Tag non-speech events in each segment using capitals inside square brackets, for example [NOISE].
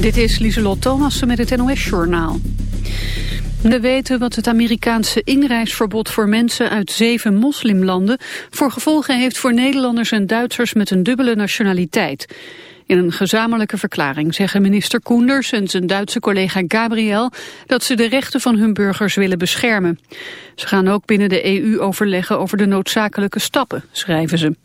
Dit is Lieselot Thomassen met het NOS-journaal. We weten wat het Amerikaanse inreisverbod voor mensen uit zeven moslimlanden... voor gevolgen heeft voor Nederlanders en Duitsers met een dubbele nationaliteit. In een gezamenlijke verklaring zeggen minister Koenders en zijn Duitse collega Gabriel... dat ze de rechten van hun burgers willen beschermen. Ze gaan ook binnen de EU overleggen over de noodzakelijke stappen, schrijven ze.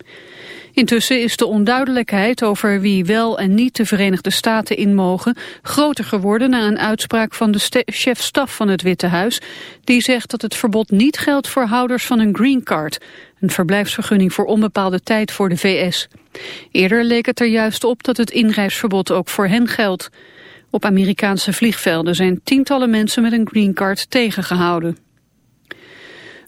Intussen is de onduidelijkheid over wie wel en niet de Verenigde Staten in mogen groter geworden na een uitspraak van de chef-staf van het Witte Huis. Die zegt dat het verbod niet geldt voor houders van een green card, een verblijfsvergunning voor onbepaalde tijd voor de VS. Eerder leek het er juist op dat het inreisverbod ook voor hen geldt. Op Amerikaanse vliegvelden zijn tientallen mensen met een green card tegengehouden.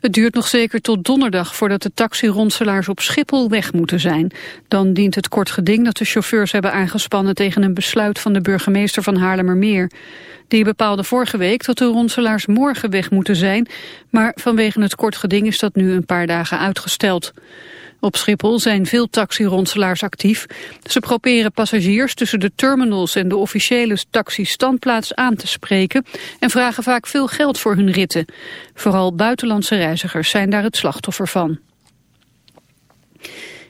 Het duurt nog zeker tot donderdag voordat de taxironselaars op Schiphol weg moeten zijn. Dan dient het kort geding dat de chauffeurs hebben aangespannen tegen een besluit van de burgemeester van Haarlemmermeer. Die bepaalde vorige week dat de ronselaars morgen weg moeten zijn, maar vanwege het kort geding is dat nu een paar dagen uitgesteld. Op Schiphol zijn veel taxironselaars actief. Ze proberen passagiers tussen de terminals en de officiële taxistandplaats aan te spreken en vragen vaak veel geld voor hun ritten. Vooral buitenlandse reizigers zijn daar het slachtoffer van.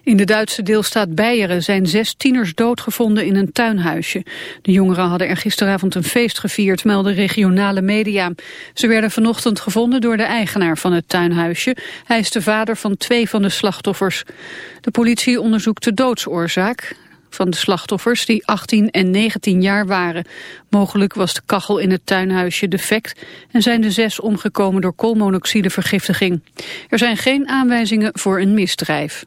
In de Duitse deelstaat Beieren zijn zes tieners doodgevonden in een tuinhuisje. De jongeren hadden er gisteravond een feest gevierd, melden regionale media. Ze werden vanochtend gevonden door de eigenaar van het tuinhuisje. Hij is de vader van twee van de slachtoffers. De politie onderzoekt de doodsoorzaak van de slachtoffers die 18 en 19 jaar waren. Mogelijk was de kachel in het tuinhuisje defect en zijn de zes omgekomen door koolmonoxidevergiftiging. Er zijn geen aanwijzingen voor een misdrijf.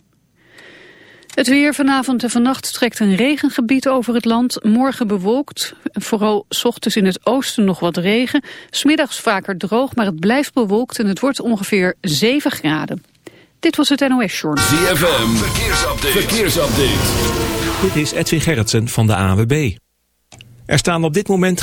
Het weer vanavond en vannacht trekt een regengebied over het land. Morgen bewolkt, vooral s ochtends in het oosten nog wat regen. Smiddags vaker droog, maar het blijft bewolkt en het wordt ongeveer 7 graden. Dit was het NOS Journal. ZFM, verkeersupdate. verkeersupdate. Dit is Edwin Gerritsen van de AWB. Er staan op dit moment...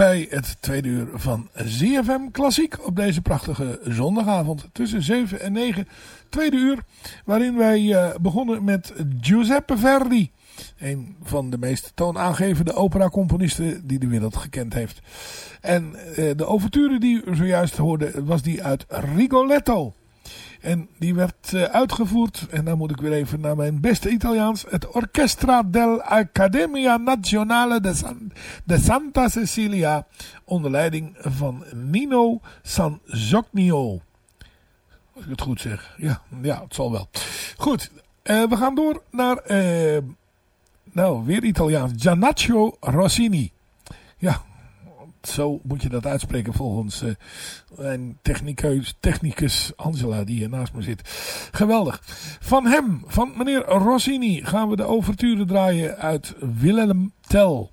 Bij het tweede uur van ZFM Klassiek op deze prachtige zondagavond tussen 7 en 9. Tweede uur waarin wij uh, begonnen met Giuseppe Verdi. Een van de meest toonaangevende operacomponisten die de wereld gekend heeft. En uh, de overture die u zojuist hoorde was die uit Rigoletto. En die werd uh, uitgevoerd, en dan moet ik weer even naar mijn beste Italiaans, het Orchestra dell'Accademia Nazionale de, San, de, Santa Cecilia, onder leiding van Nino Sanzognio. Als ik het goed zeg. Ja, ja het zal wel. Goed, uh, we gaan door naar, uh, nou, weer Italiaans, Giannaccio Rossini. Ja, zo moet je dat uitspreken volgens uh, mijn technicus, technicus Angela die hier naast me zit. Geweldig. Van hem, van meneer Rossini, gaan we de overture draaien uit Willem Tell.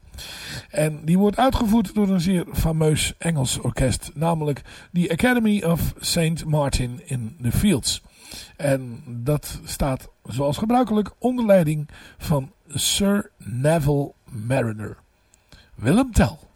En die wordt uitgevoerd door een zeer fameus Engels orkest, namelijk de Academy of St. Martin in the Fields. En dat staat zoals gebruikelijk onder leiding van Sir Neville Mariner. Willem Tell.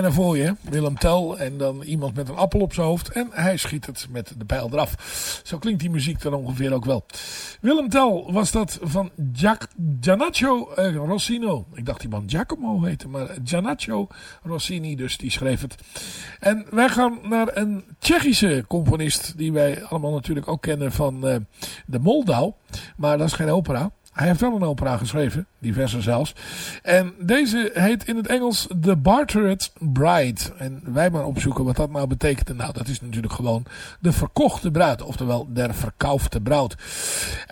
bijna voor je. Willem Tel en dan iemand met een appel op zijn hoofd. En hij schiet het met de pijl eraf. Zo klinkt die muziek dan ongeveer ook wel. Willem Tel was dat van Giac Gianaccio eh, Rossino. Ik dacht die man Giacomo heette, maar Gianaccio Rossini dus, die schreef het. En wij gaan naar een Tsjechische componist die wij allemaal natuurlijk ook kennen van uh, de Moldau. Maar dat is geen opera. Hij heeft wel een opera geschreven, diverse zelfs. En deze heet in het Engels The Bartered Bride. En wij maar opzoeken wat dat nou betekent. Nou, dat is natuurlijk gewoon de verkochte bruid. Oftewel, der verkaufte bruid.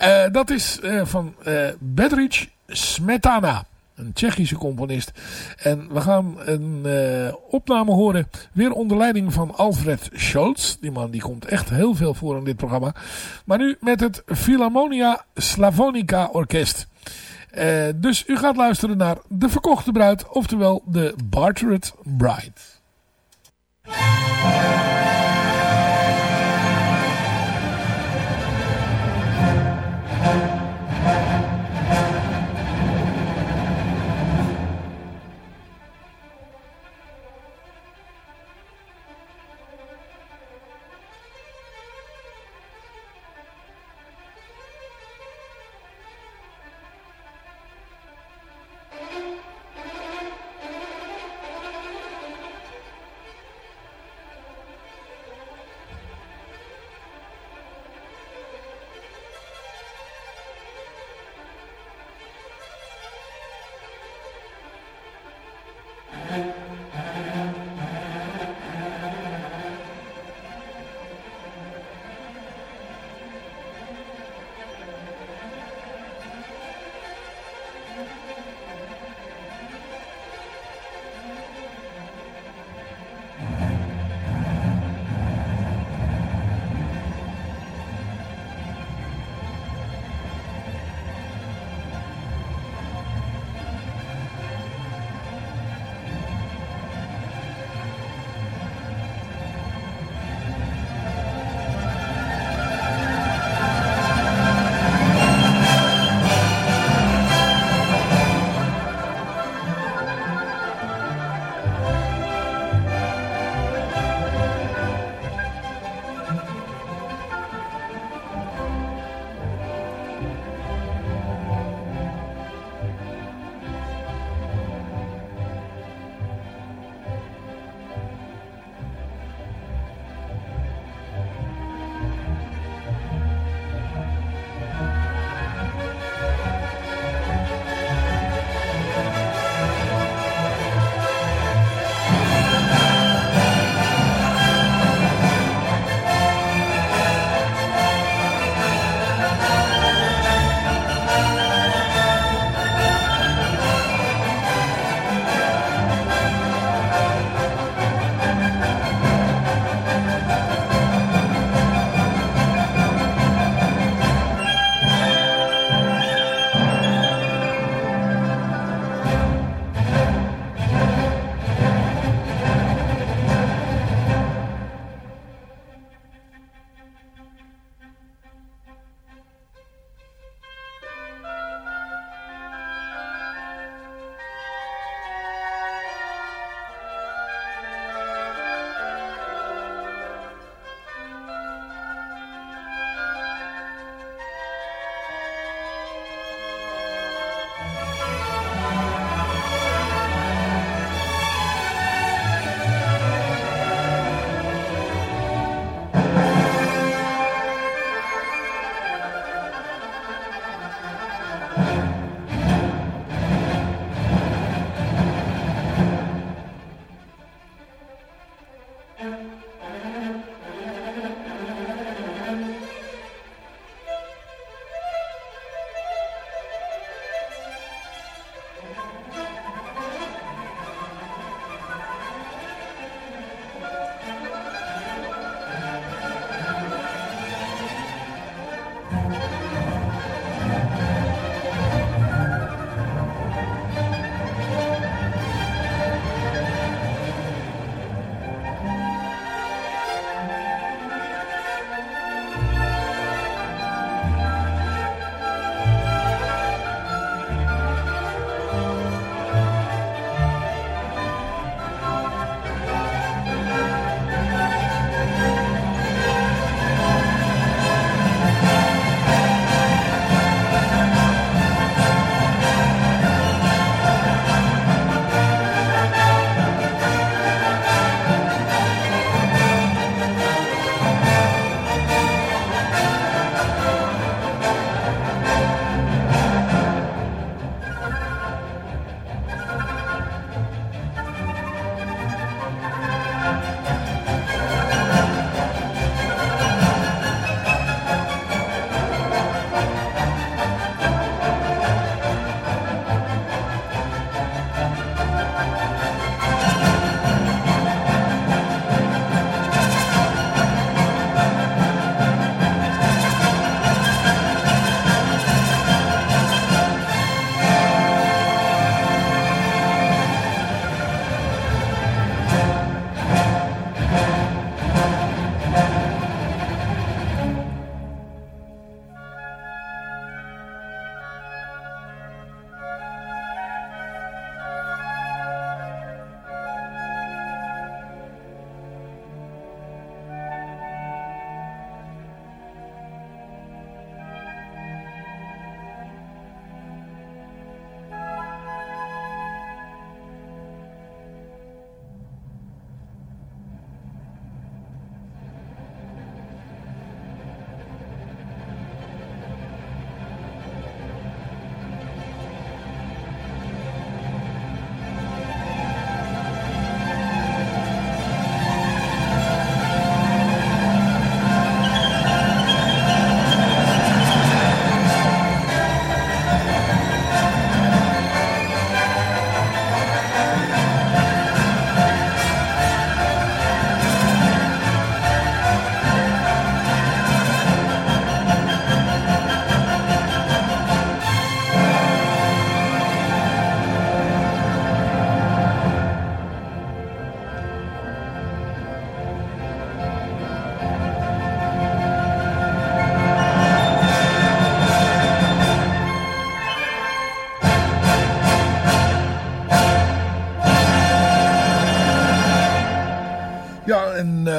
Uh, dat is uh, van uh, Bedrich Smetana. Een Tsjechische componist. En we gaan een uh, opname horen. Weer onder leiding van Alfred Scholz. Die man die komt echt heel veel voor in dit programma. Maar nu met het Philharmonia Slavonica Orkest. Uh, dus u gaat luisteren naar De Verkochte Bruid. Oftewel de Bartered Bride.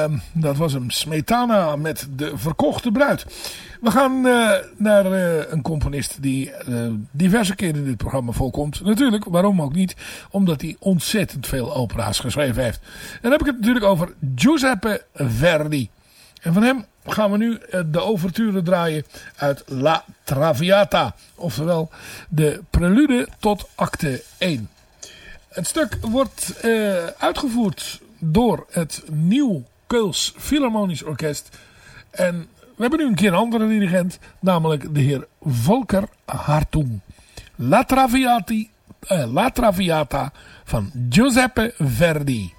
Uh, dat was hem. Smetana met de verkochte bruid. We gaan uh, naar uh, een componist die uh, diverse keren in dit programma voorkomt. Natuurlijk, waarom ook niet? Omdat hij ontzettend veel opera's geschreven heeft. En dan heb ik het natuurlijk over Giuseppe Verdi. En van hem gaan we nu de overture draaien uit La Traviata. Oftewel de prelude tot acte 1. Het stuk wordt uitgevoerd door het Nieuw Keuls Philharmonisch Orkest. En we hebben nu een keer een andere dirigent, namelijk de heer Volker Hartung. La, eh, La Traviata van Giuseppe Verdi.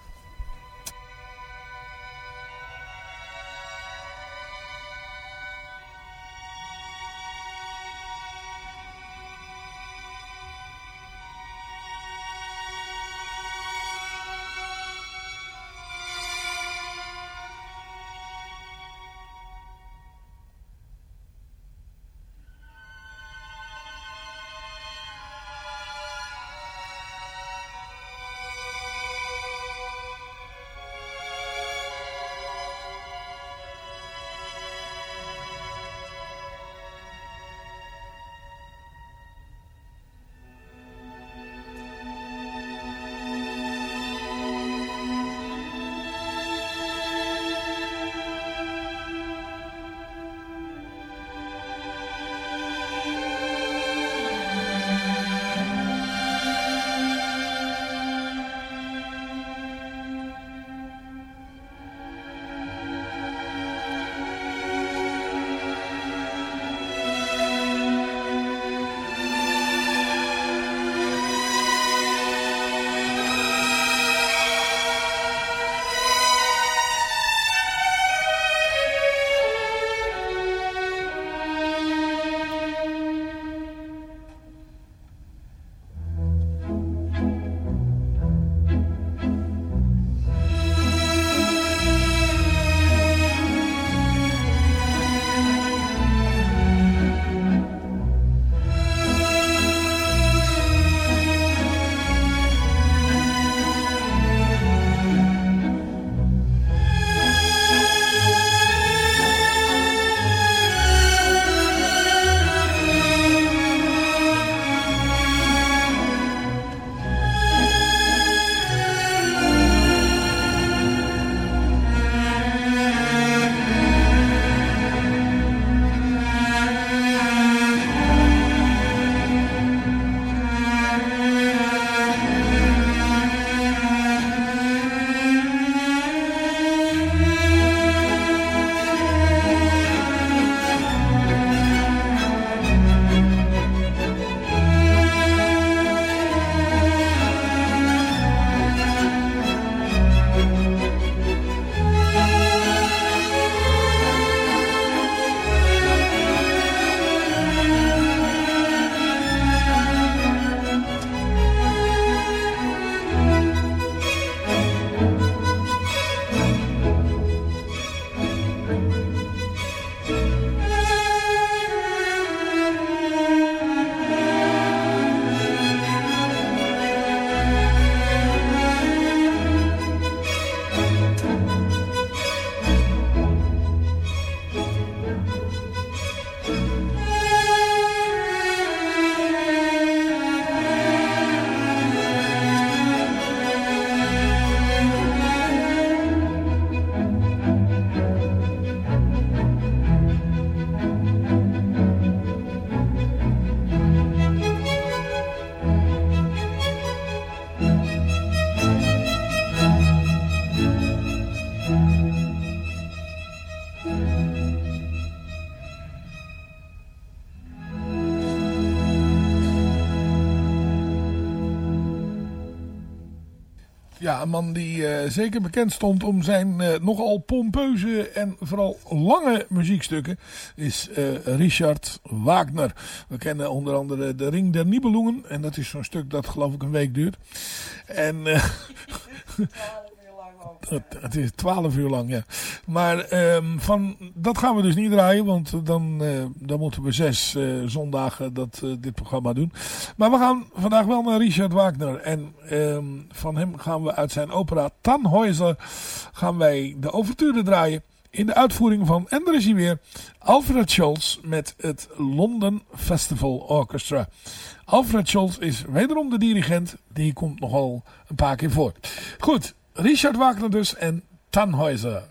Een man die uh, zeker bekend stond om zijn uh, nogal pompeuze en vooral lange muziekstukken is uh, Richard Wagner. We kennen onder andere De Ring der Nibelungen en dat is zo'n stuk dat geloof ik een week duurt. En [LAUGHS] Het, het is twaalf uur lang, ja. Maar ehm, van, dat gaan we dus niet draaien, want dan, eh, dan moeten we zes eh, zondagen dat, eh, dit programma doen. Maar we gaan vandaag wel naar Richard Wagner. En ehm, van hem gaan we uit zijn opera Tannhäuser gaan wij de overture draaien. In de uitvoering van, en daar is weer, Alfred Scholz met het London Festival Orchestra. Alfred Scholz is wederom de dirigent. Die komt nogal een paar keer voor. Goed, Richard Wagner dus en Tannhäuser.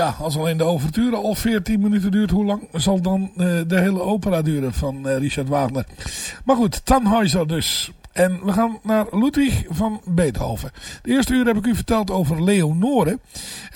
Ja, als alleen de overture al 14 minuten duurt, hoe lang zal dan uh, de hele opera duren van uh, Richard Wagner? Maar goed, Tannhäuser dus. En we gaan naar Ludwig van Beethoven. De eerste uur heb ik u verteld over Leonore.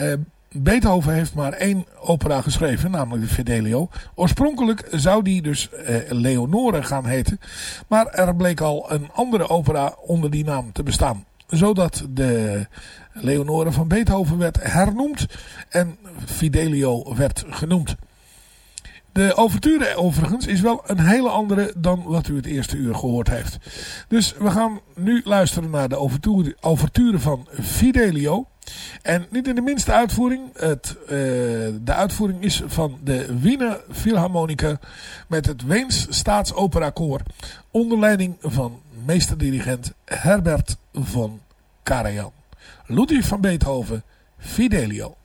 Uh, Beethoven heeft maar één opera geschreven, namelijk de Fidelio. Oorspronkelijk zou die dus eh, Leonore gaan heten. Maar er bleek al een andere opera onder die naam te bestaan. Zodat de Leonore van Beethoven werd hernoemd en Fidelio werd genoemd. De overture overigens is wel een hele andere dan wat u het eerste uur gehoord heeft. Dus we gaan nu luisteren naar de overture, van Fidelio. En niet in de minste uitvoering. Het, uh, de uitvoering is van de Wiener Philharmonica met het Weens Staatsopera Koor. Onder leiding van meesterdirigent Herbert von Karajan. Ludwig van Beethoven, Fidelio.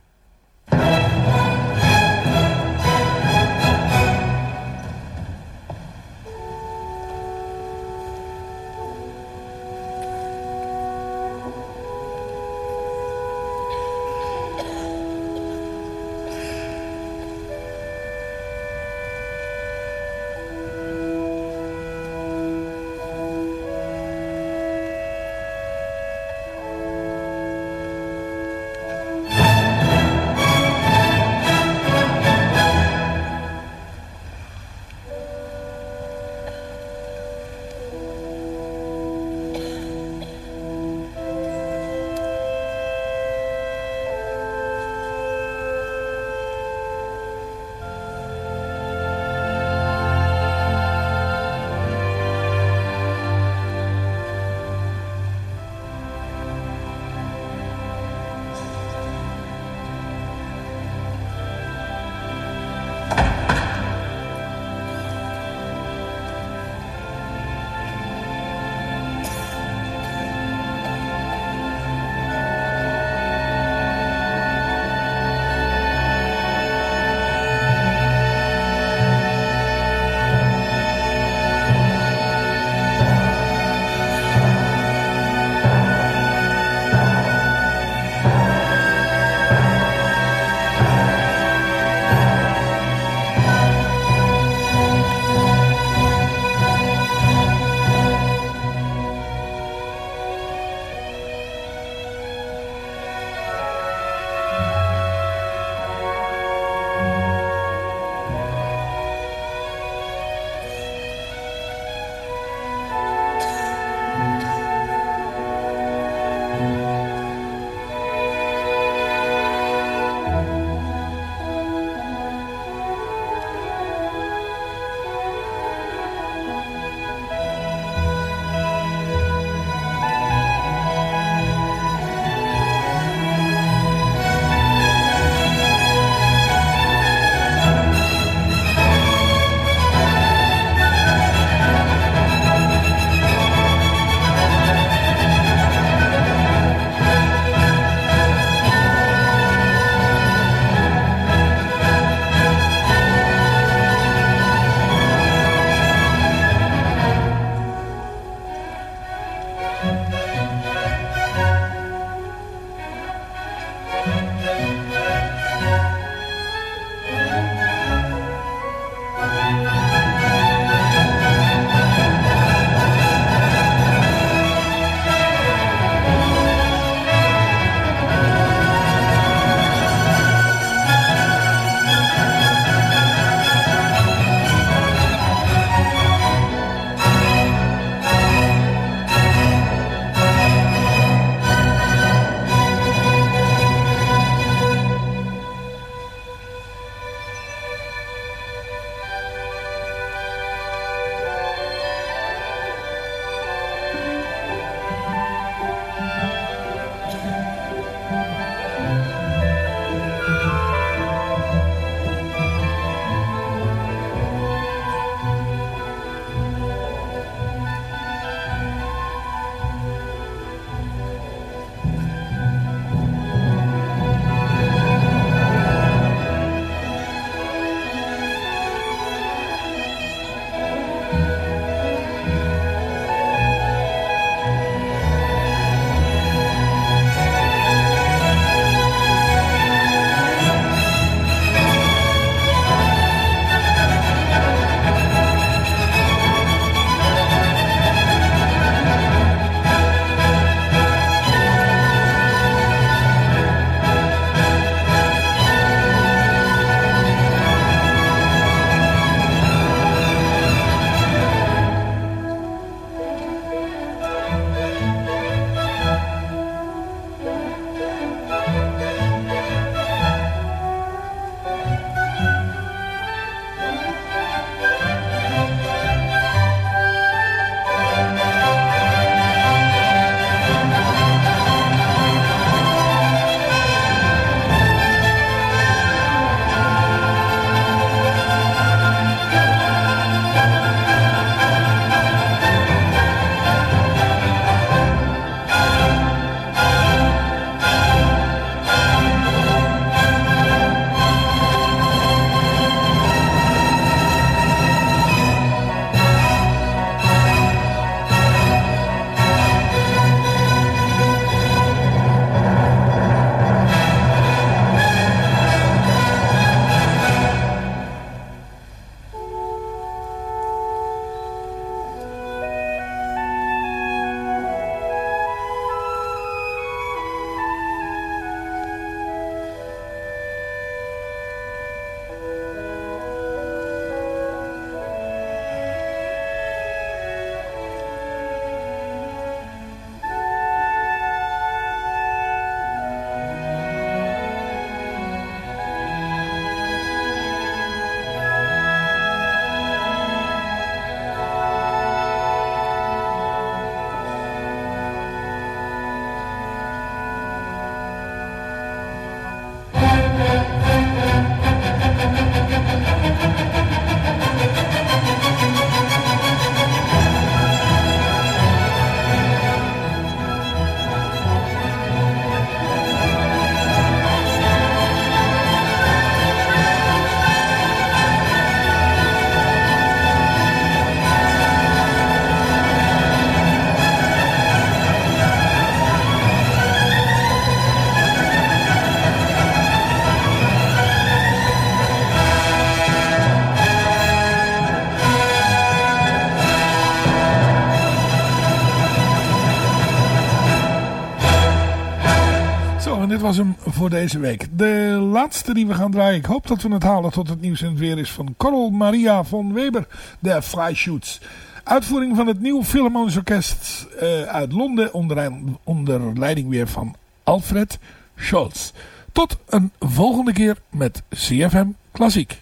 Deze week. De laatste die we gaan draaien. Ik hoop dat we het halen tot het nieuws en het weer is van Carl Maria von Weber. De Flyshoots. Uitvoering van het nieuw Philharmonisch Orkest uh, uit Londen. Onder, onder leiding weer van Alfred Scholz. Tot een volgende keer met CFM Klassiek.